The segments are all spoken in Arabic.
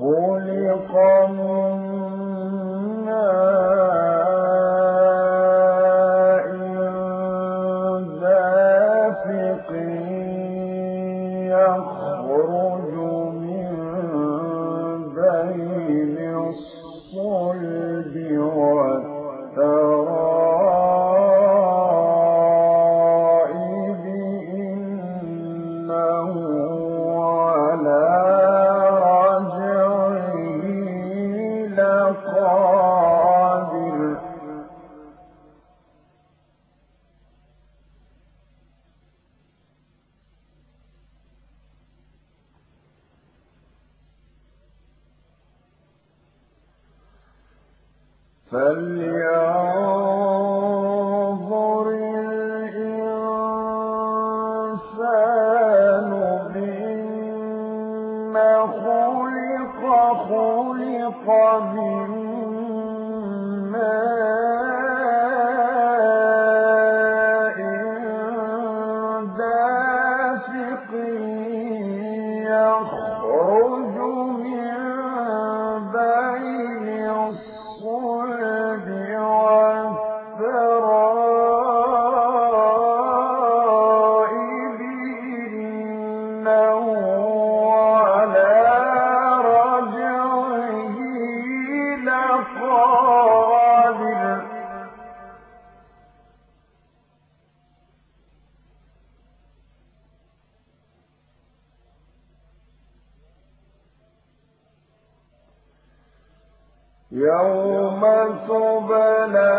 خلق من دافق يخرج فلينظر الإنسان مما خلق خلق من يوم تبلى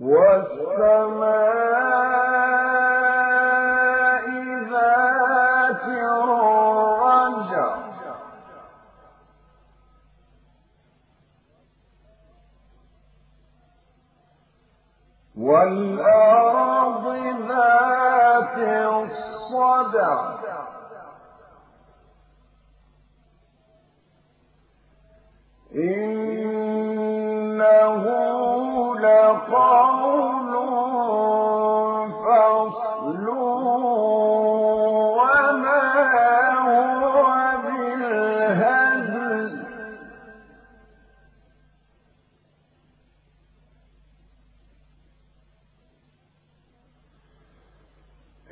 والسماء ذات الرجع. والأرض ذات الصدع. إنه لقول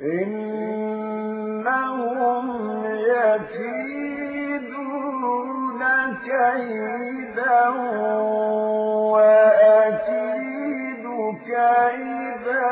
إنهم يكيدون كيدا وأكيد كيدا